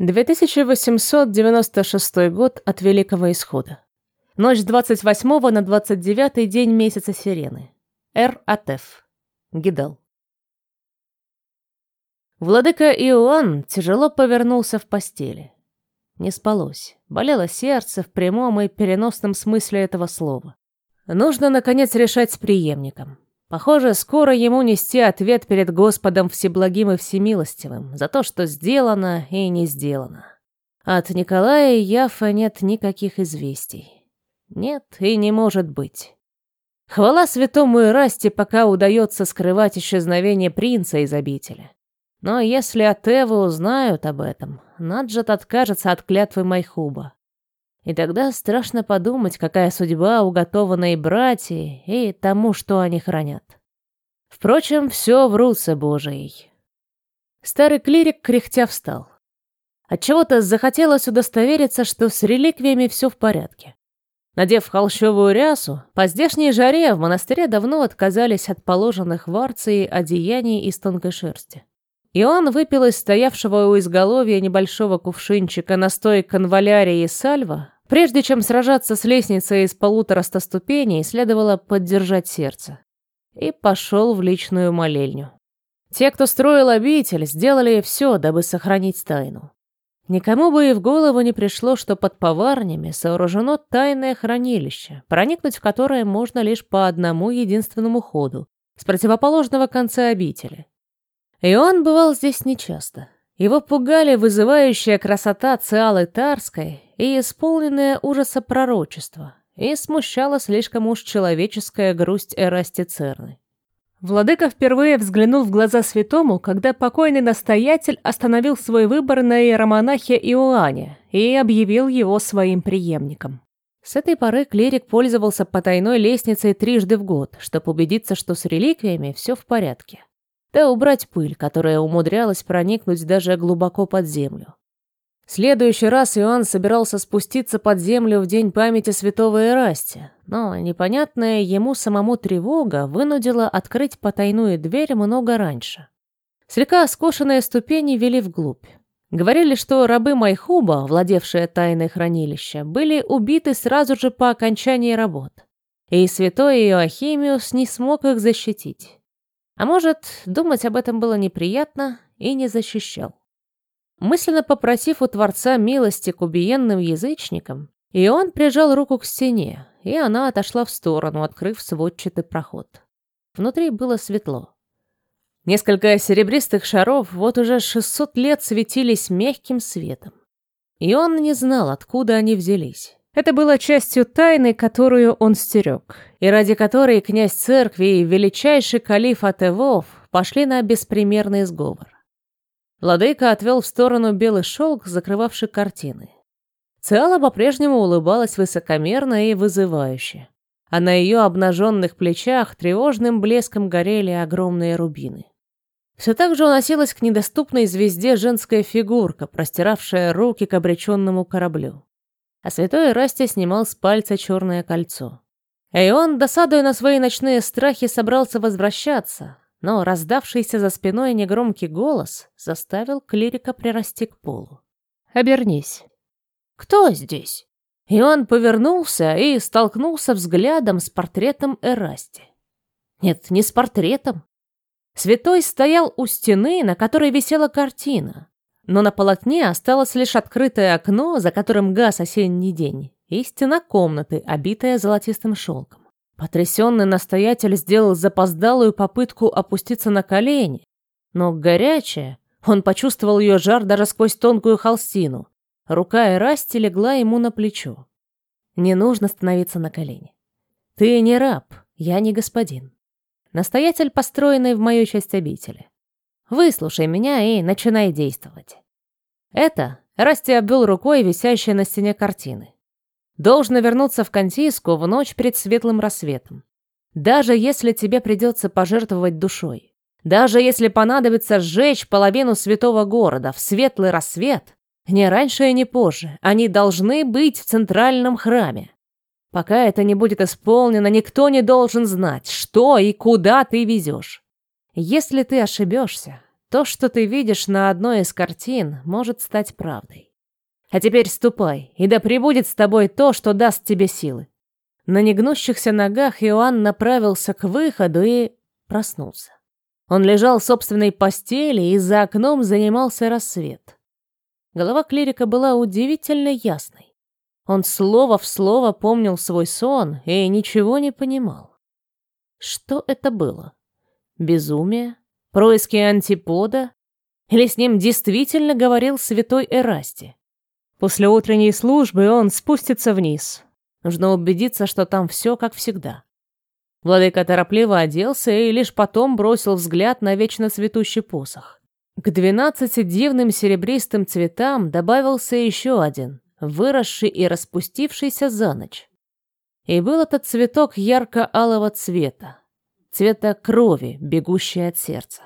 2896 год от Великого Исхода. Ночь с 28 на 29 день месяца Сирены. Эр-Атеф. Гидал. Владыка Иоанн тяжело повернулся в постели. Не спалось. Болело сердце в прямом и переносном смысле этого слова. Нужно, наконец, решать с преемником. Похоже, скоро ему нести ответ перед Господом Всеблагим и Всемилостивым за то, что сделано и не сделано. От Николая и Яфа нет никаких известий. Нет и не может быть. Хвала святому Ирасте, пока удается скрывать исчезновение принца из обители. Но если Атевы узнают об этом, Наджат откажется от клятвы Майхуба. И тогда страшно подумать, какая судьба уготована и братьям, и тому, что они хранят. Впрочем, все в руце Божией. Старый клирик кряхтя встал. Отчего-то захотелось удостовериться, что с реликвиями все в порядке. Надев холщовую рясу, по здешней жаре в монастыре давно отказались от положенных в Арции одеяний из тонкой шерсти. И он выпил из стоявшего у изголовья небольшого кувшинчика настой конвалярии и сальва. Прежде чем сражаться с лестницей из полутораста ступеней, следовало поддержать сердце. И пошел в личную молельню. Те, кто строил обитель, сделали все, дабы сохранить тайну. Никому бы и в голову не пришло, что под поварнями сооружено тайное хранилище, проникнуть в которое можно лишь по одному единственному ходу, с противоположного конца обители. И он бывал здесь нечасто. Его пугали вызывающая красота Циалы Тарской и исполненное ужаса пророчества, и смущала слишком уж человеческая грусть Эрасти Церны. Владыка впервые взглянул в глаза святому, когда покойный настоятель остановил свой выбор на иеромонахе Иоанне и объявил его своим преемником. С этой поры клирик пользовался потайной лестницей трижды в год, чтобы убедиться, что с реликвиями все в порядке да убрать пыль, которая умудрялась проникнуть даже глубоко под землю. В следующий раз Иоанн собирался спуститься под землю в день памяти святого Эрастия, но непонятная ему самому тревога вынудила открыть потайную дверь много раньше. Слегка скошенные ступени вели вглубь. Говорили, что рабы Майхуба, владевшие тайной хранилища, были убиты сразу же по окончании работ, и святой Иоахимиус не смог их защитить. А может, думать об этом было неприятно и не защищал. Мысленно попросив у Творца милости к убиенным язычникам, и он прижал руку к стене, и она отошла в сторону, открыв сводчатый проход. Внутри было светло. Несколько серебристых шаров вот уже 600 лет светились мягким светом. И он не знал, откуда они взялись. Это было частью тайны, которую он стерег, и ради которой князь церкви и величайший калиф Атевов пошли на беспримерный сговор. Владыка отвел в сторону белый шелк, закрывавший картины. Циала по-прежнему улыбалась высокомерно и вызывающе, а на ее обнаженных плечах тревожным блеском горели огромные рубины. Все так же уносилась к недоступной звезде женская фигурка, простиравшая руки к обреченному кораблю а святой Расти снимал с пальца черное кольцо. И он, досадуя на свои ночные страхи, собрался возвращаться, но раздавшийся за спиной негромкий голос заставил клирика прирасти к полу. «Обернись». «Кто здесь?» И он повернулся и столкнулся взглядом с портретом Эрасти. Нет, не с портретом. Святой стоял у стены, на которой висела картина но на полотне осталось лишь открытое окно, за которым газ осенний день, и стена комнаты, обитая золотистым шелком. Потрясенный настоятель сделал запоздалую попытку опуститься на колени, но горячая, он почувствовал ее жар даже сквозь тонкую холстину. Рука Эрасти легла ему на плечо. Не нужно становиться на колени. Ты не раб, я не господин. Настоятель, построенный в мою часть обители. Выслушай меня и начинай действовать. Это Расти обвел рукой висящие на стене картины. Должно вернуться в Кантийску в ночь перед светлым рассветом. Даже если тебе придется пожертвовать душой. Даже если понадобится сжечь половину святого города в светлый рассвет, не раньше и не позже, они должны быть в центральном храме. Пока это не будет исполнено, никто не должен знать, что и куда ты везешь. Если ты ошибешься, То, что ты видишь на одной из картин, может стать правдой. А теперь ступай, и да пребудет с тобой то, что даст тебе силы. На негнущихся ногах Иоанн направился к выходу и проснулся. Он лежал в собственной постели, и за окном занимался рассвет. Голова клирика была удивительно ясной. Он слово в слово помнил свой сон и ничего не понимал. Что это было? Безумие? Происки антипода? Или с ним действительно говорил святой Эрасти? После утренней службы он спустится вниз. Нужно убедиться, что там все как всегда. Владыка торопливо оделся и лишь потом бросил взгляд на вечно цветущий посох. К двенадцати дивным серебристым цветам добавился еще один, выросший и распустившийся за ночь. И был этот цветок ярко-алого цвета, цвета крови, бегущей от сердца.